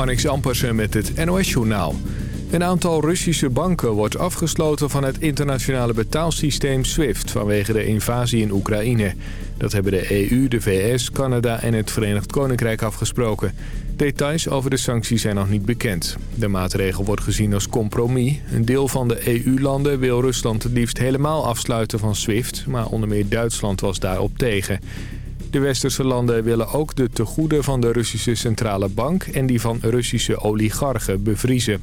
Marnix Ampersen met het NOS-journaal. Een aantal Russische banken wordt afgesloten van het internationale betaalsysteem SWIFT... vanwege de invasie in Oekraïne. Dat hebben de EU, de VS, Canada en het Verenigd Koninkrijk afgesproken. Details over de sancties zijn nog niet bekend. De maatregel wordt gezien als compromis. Een deel van de EU-landen wil Rusland het liefst helemaal afsluiten van SWIFT... maar onder meer Duitsland was daarop tegen... De westerse landen willen ook de tegoeden van de Russische Centrale Bank... en die van Russische oligarchen bevriezen.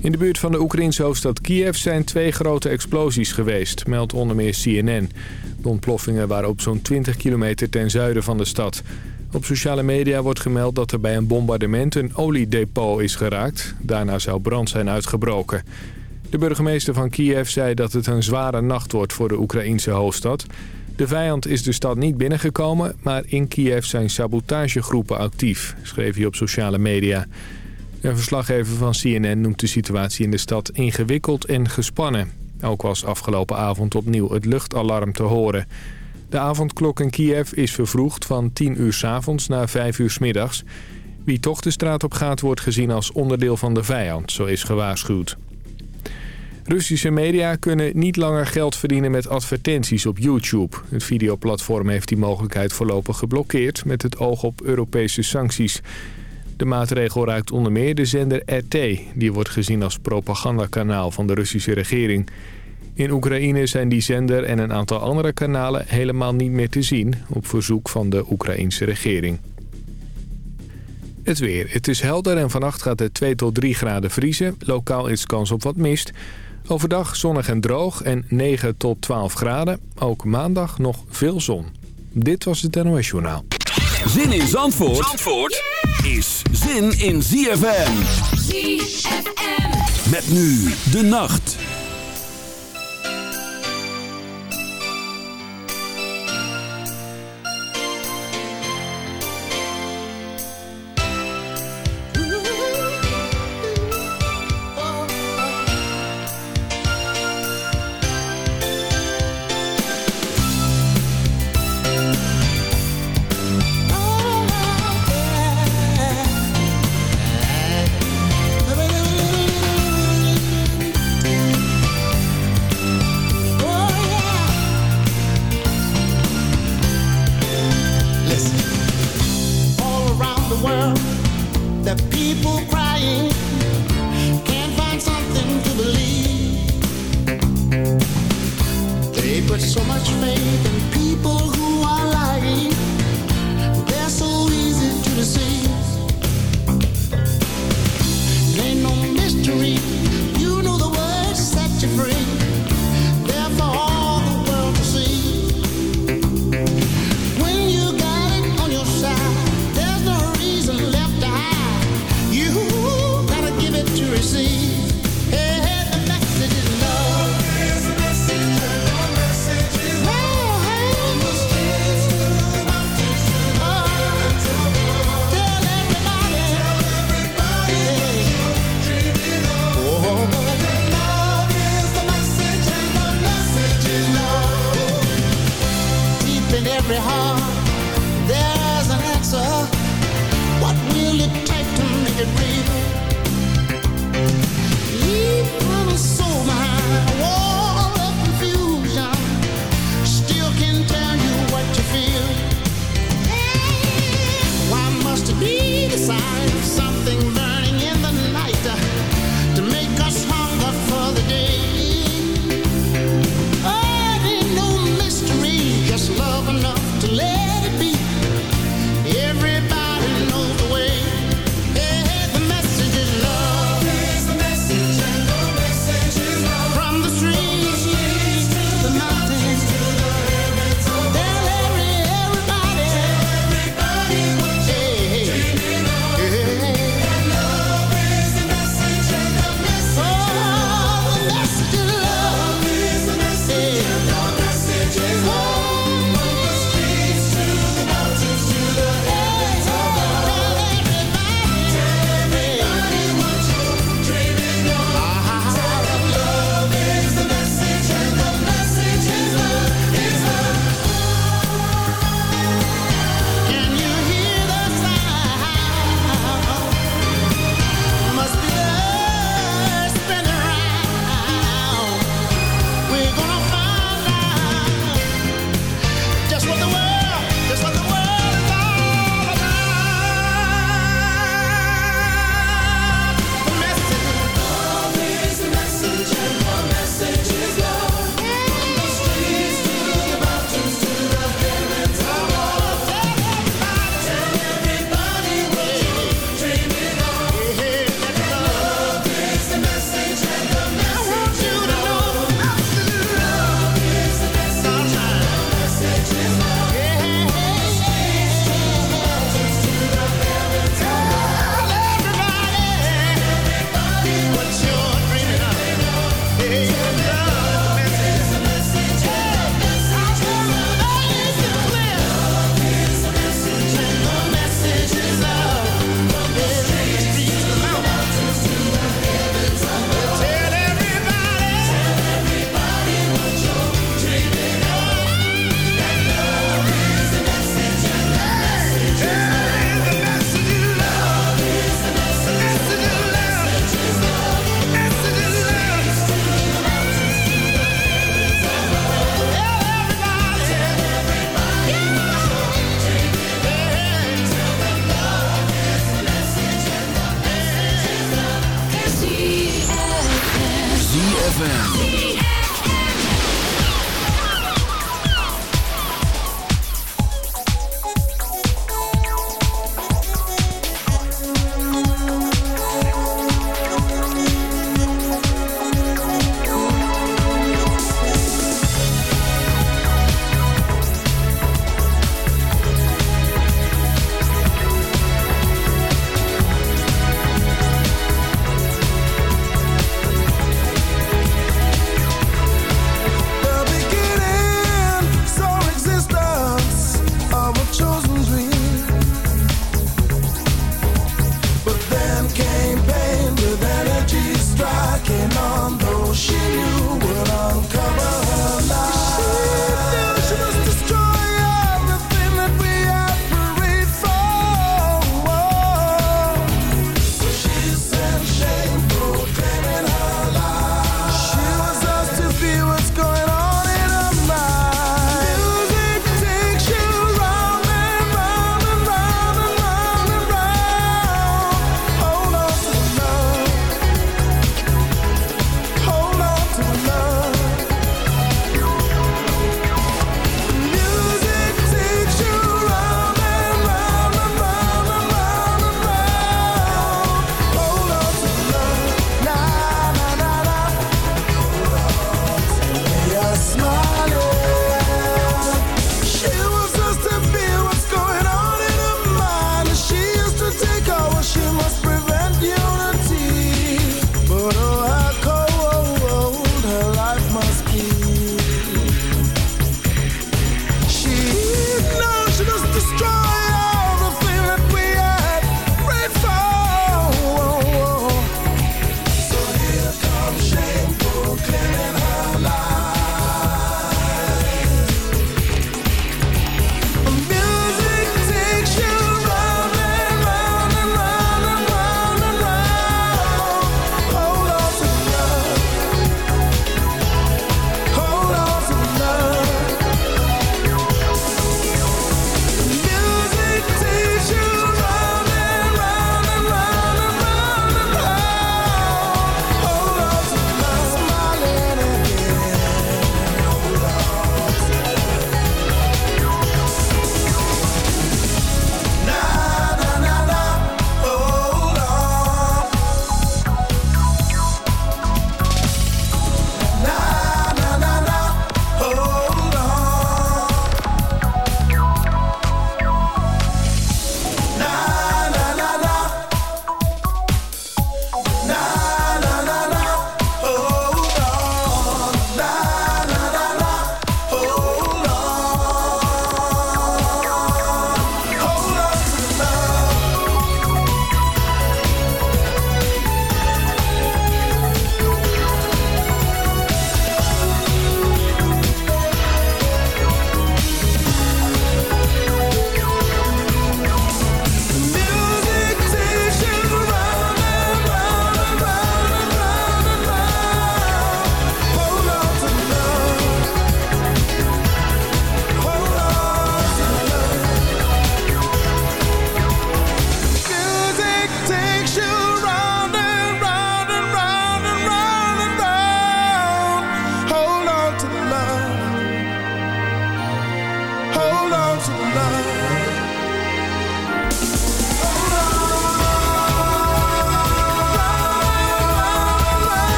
In de buurt van de Oekraïnse hoofdstad Kiev zijn twee grote explosies geweest, meldt onder meer CNN. De ontploffingen waren op zo'n 20 kilometer ten zuiden van de stad. Op sociale media wordt gemeld dat er bij een bombardement een oliedepot is geraakt. Daarna zou brand zijn uitgebroken. De burgemeester van Kiev zei dat het een zware nacht wordt voor de Oekraïnse hoofdstad. De vijand is de stad niet binnengekomen, maar in Kiev zijn sabotagegroepen actief, schreef hij op sociale media. Een verslaggever van CNN noemt de situatie in de stad ingewikkeld en gespannen. Ook was afgelopen avond opnieuw het luchtalarm te horen. De avondklok in Kiev is vervroegd van 10 uur s avonds naar 5 uur s middags. Wie toch de straat op gaat wordt gezien als onderdeel van de vijand, zo is gewaarschuwd. Russische media kunnen niet langer geld verdienen met advertenties op YouTube. Het videoplatform heeft die mogelijkheid voorlopig geblokkeerd met het oog op Europese sancties. De maatregel raakt onder meer de zender RT. Die wordt gezien als propagandakanaal van de Russische regering. In Oekraïne zijn die zender en een aantal andere kanalen helemaal niet meer te zien... op verzoek van de Oekraïnse regering. Het weer. Het is helder en vannacht gaat het 2 tot 3 graden vriezen. Lokaal is kans op wat mist. Overdag zonnig en droog en 9 tot 12 graden. Ook maandag nog veel zon. Dit was het NOS Journaal. Zin in Zandvoort, Zandvoort is zin in ZFM. ZFM. Met nu de nacht.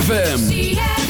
ZFM.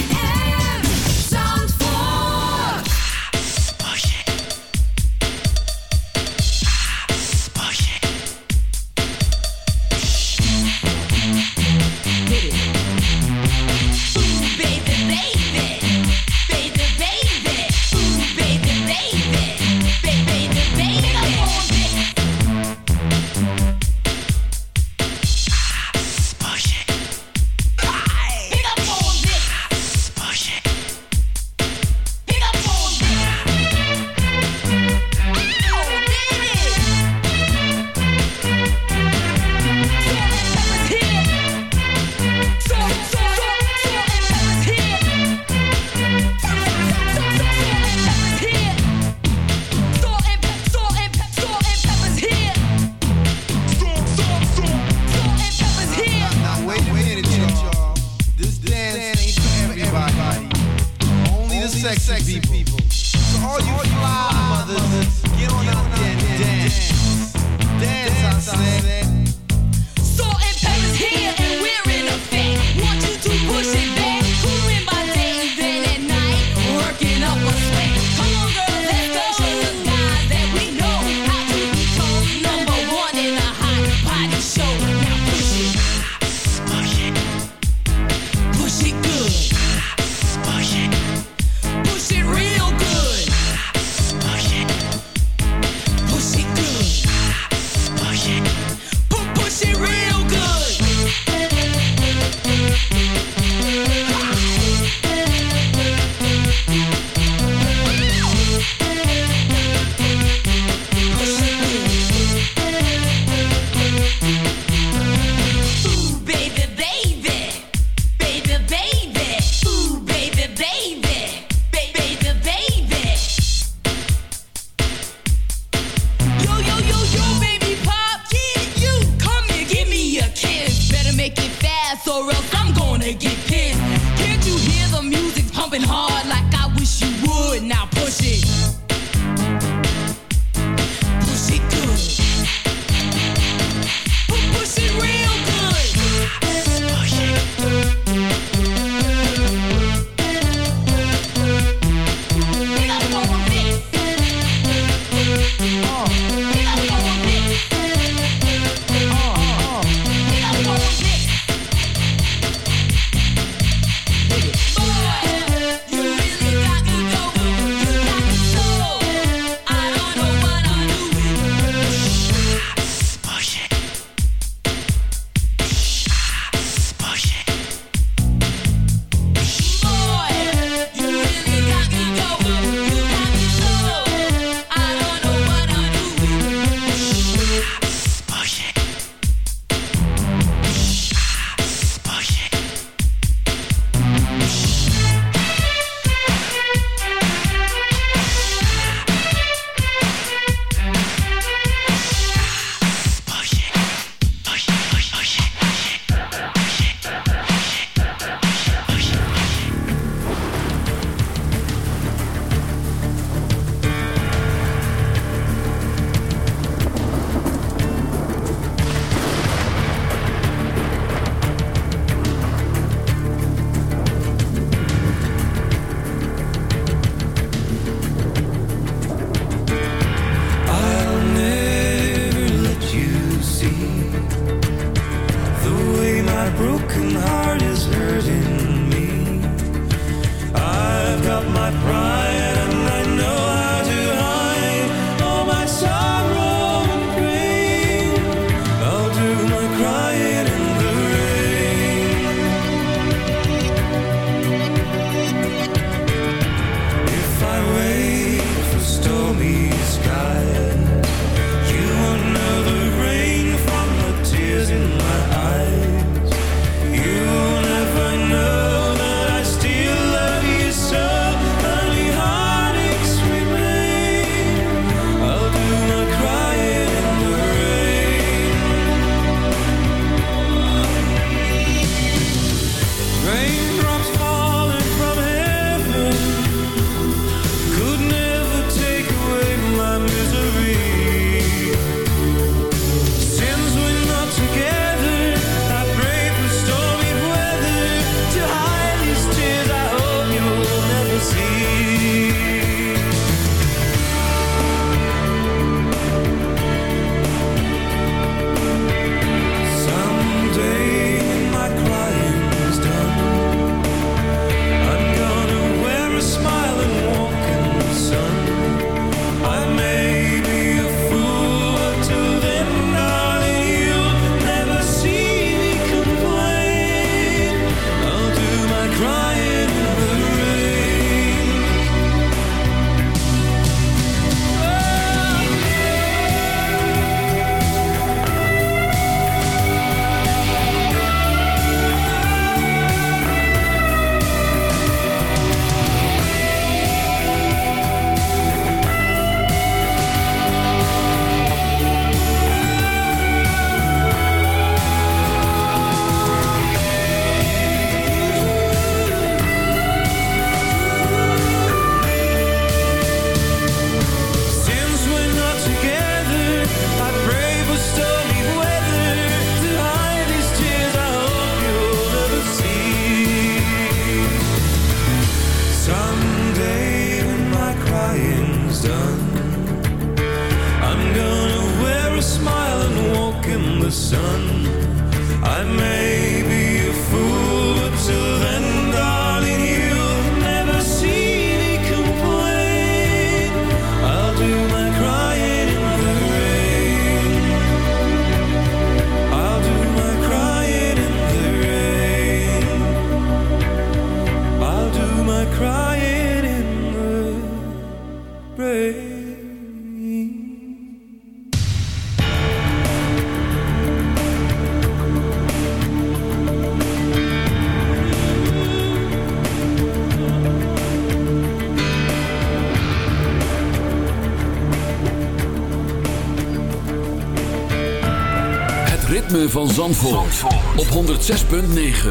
Zandvoort, Zandvoort. op 106.9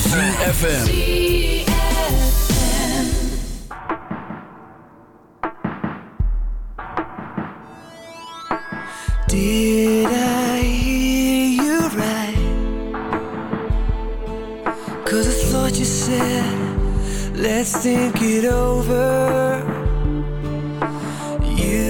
CFFM Did I hear you right? Cause I thought you said Let's think it over You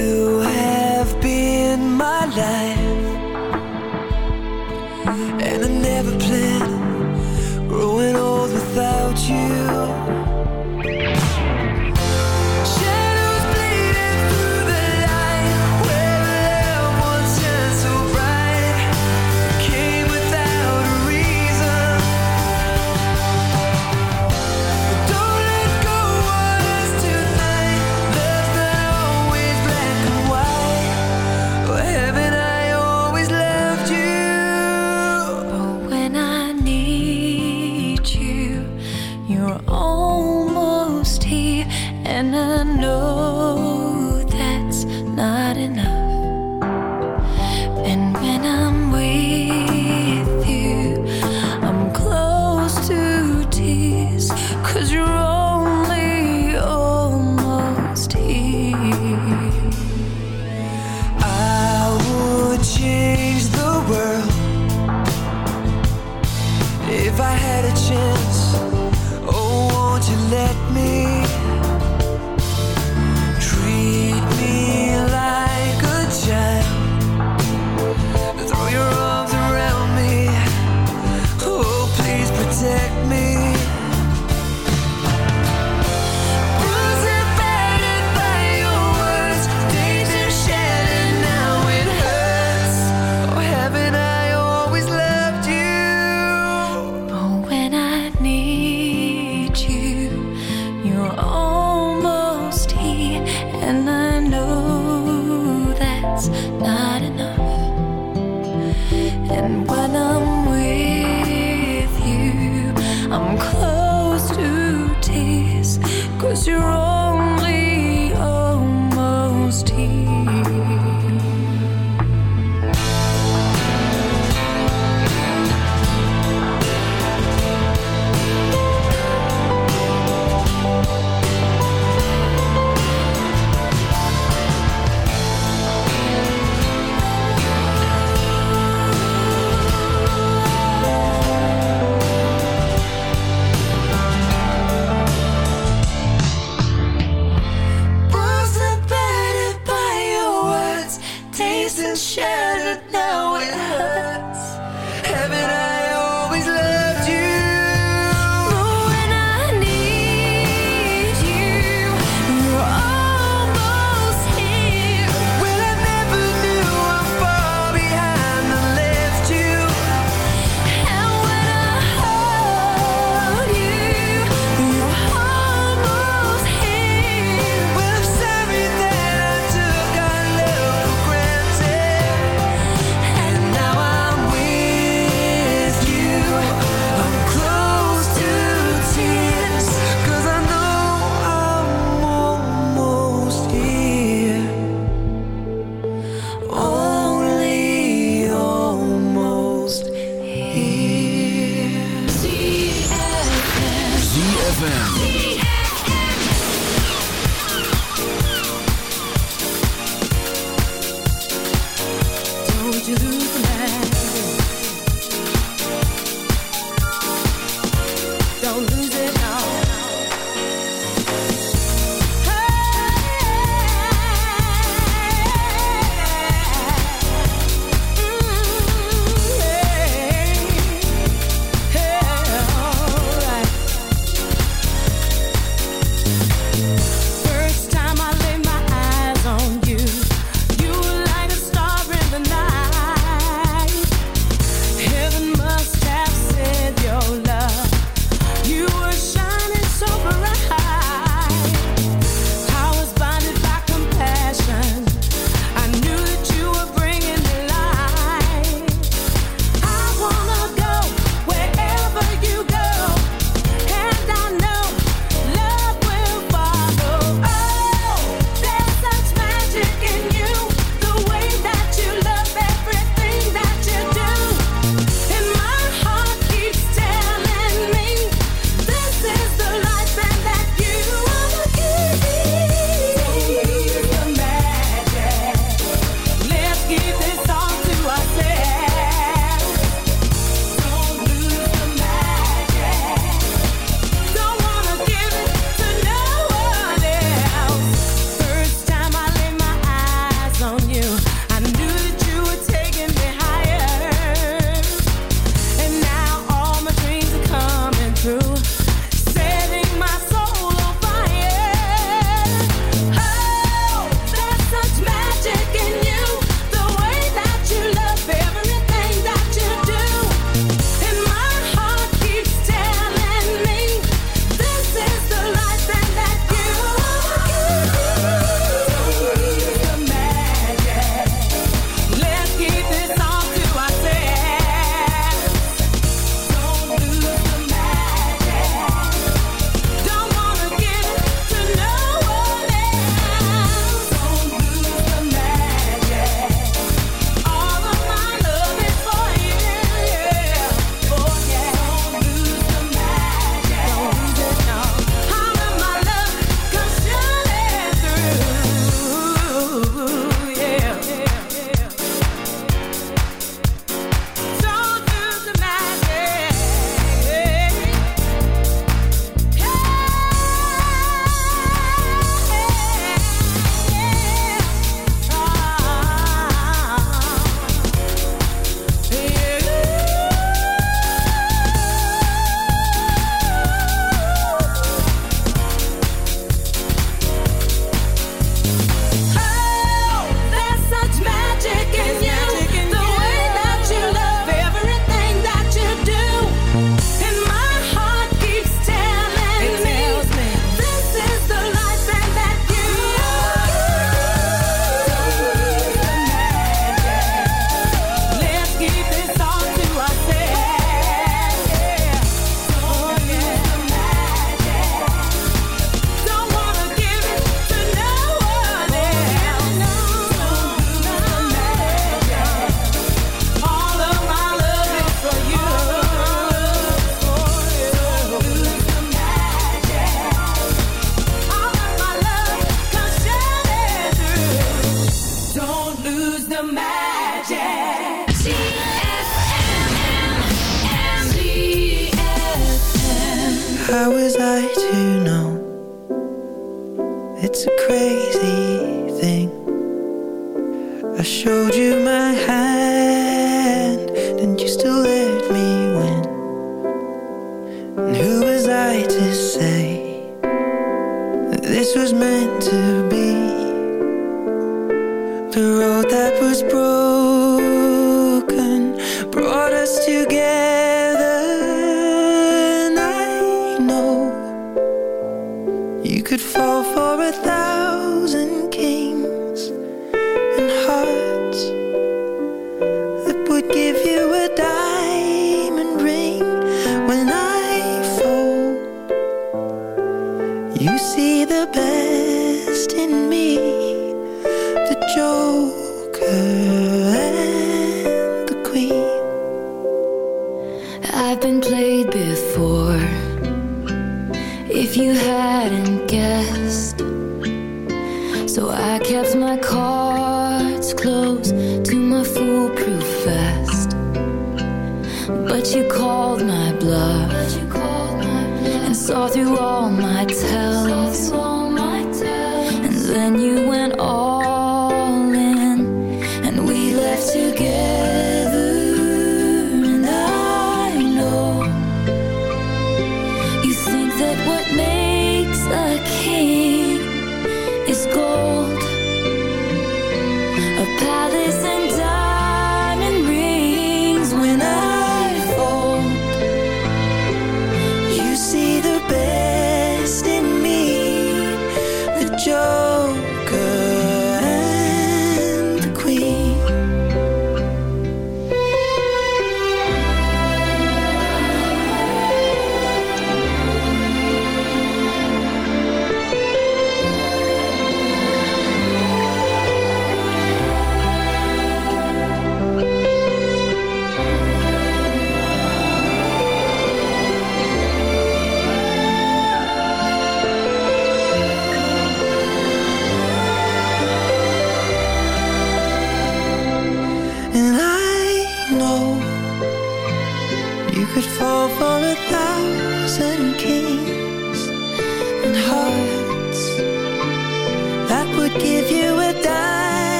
I showed you my hand,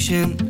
patient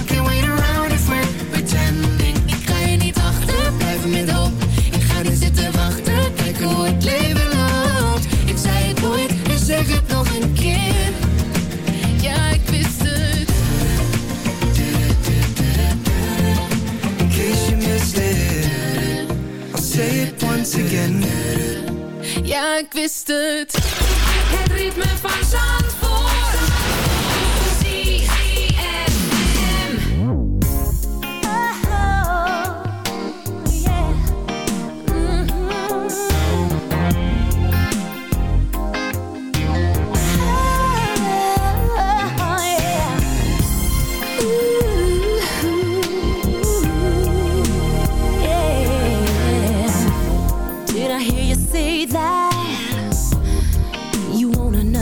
luistert. Het ritme van zon.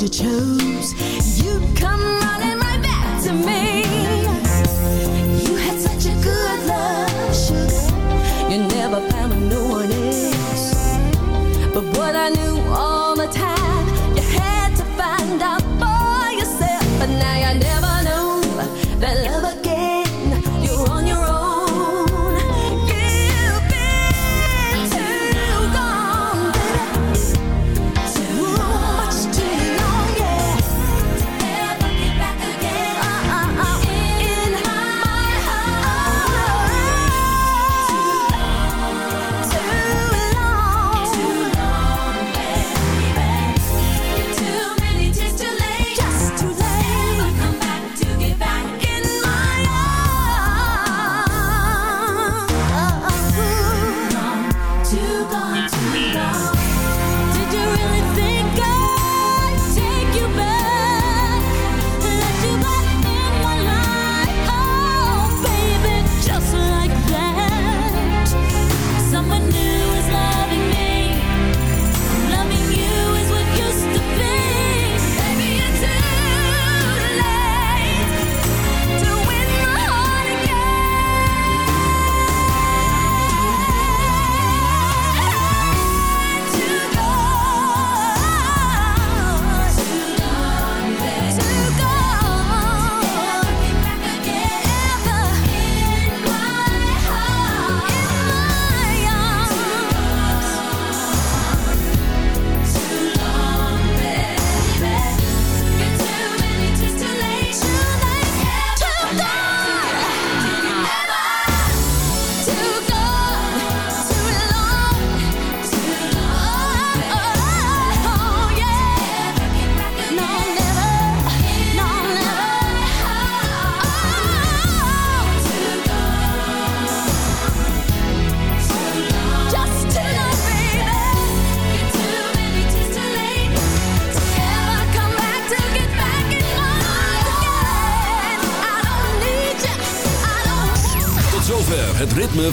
you chose. You come running right back to me. You had such a good love, sugar. You never found no one else But what I knew